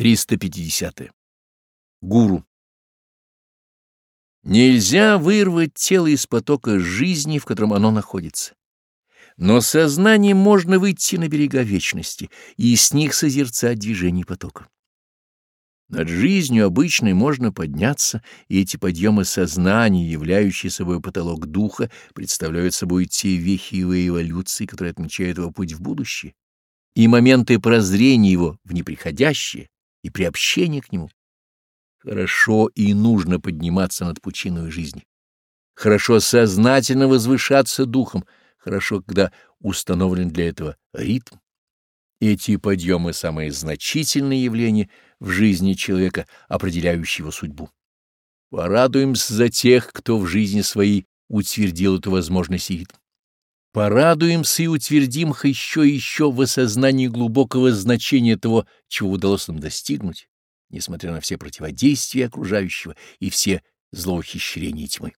350. Гуру. Нельзя вырвать тело из потока жизни, в котором оно находится. Но сознанием можно выйти на берега вечности и с них созерцать движение потока. Над жизнью обычной можно подняться, и эти подъемы сознания, являющие собой потолок духа, представляют собой те вехи его эволюции, которые отмечают его путь в будущее, и моменты прозрения его в неприходящее, и приобщение к нему. Хорошо и нужно подниматься над пучиной жизни. Хорошо сознательно возвышаться духом, хорошо, когда установлен для этого ритм. Эти подъемы — самые значительные явления в жизни человека, определяющие его судьбу. Порадуемся за тех, кто в жизни своей утвердил эту возможность и ритм. Порадуемся и утвердим еще и еще в осознании глубокого значения того, чего удалось нам достигнуть, несмотря на все противодействия окружающего и все злоухищрения тьмы.